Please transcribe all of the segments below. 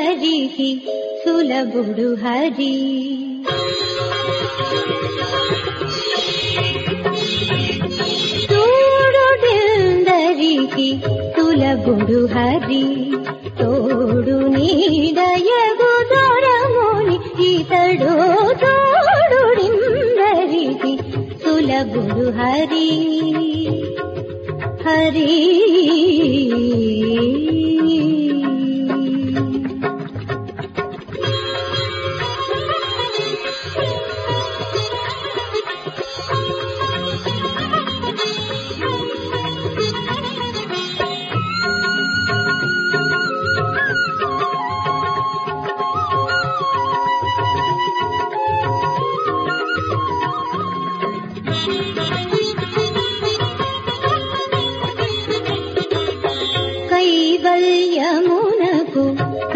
చూడుడిందరికి సులభుడు హరి. చూడుడిందరికి సులభుడు హరి. తోడు నీడయగు దొరముని ఇతడు తోడుడిందరికి సులభుడు హరి. హరి.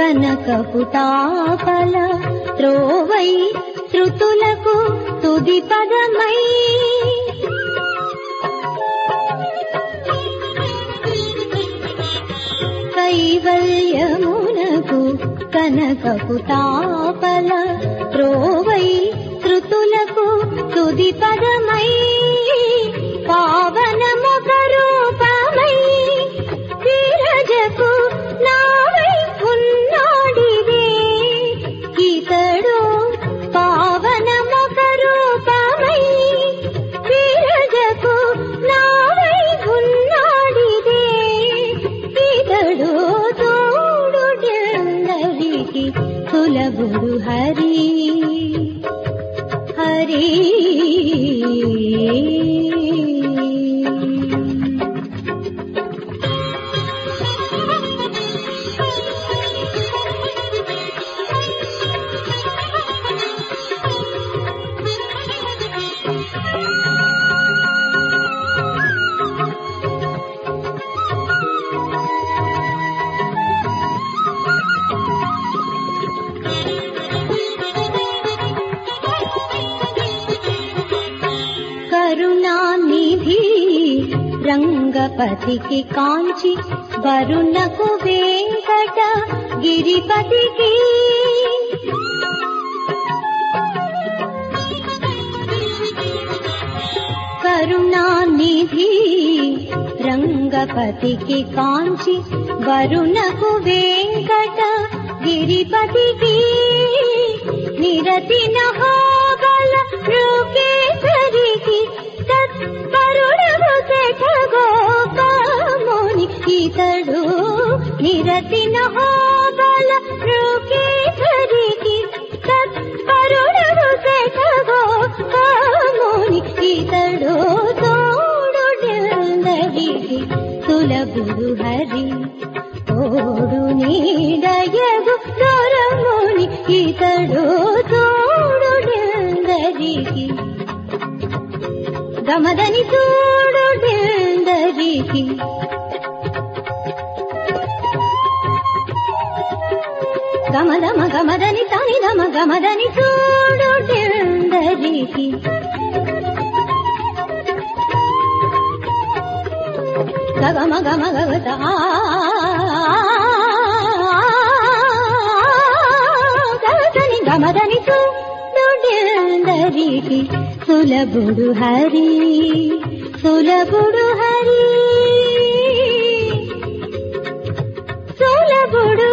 కనకపుతాపల త్రోవై శృతులకు తుది పదమై. కైవల్యమునకు కనకపుతాపల త్రోవై శృతులకు తుది పదమై. తోడు తోడు తోడుందరికి కులగురు హరి. హరి. రంగపతికి కాంచి వరుణకు వెంకట గిరిపతికి. కరుణానిధి రంగపతికి కాంచి వరుణకు వెంకట గిరిపతికి. నిరతి హోగల రూకేసరికి సులభుడు హరి తోడు నీడయగు దొరముని ఇతడు తోడుందరికి గమదని తోడుందరికి గమదమ గమదని తని నమ గమదని తోడుందరికి గగ మగ గమదని దొడ్డందరికి సులభుడు హరి సులభుడు హరి. సులభుడు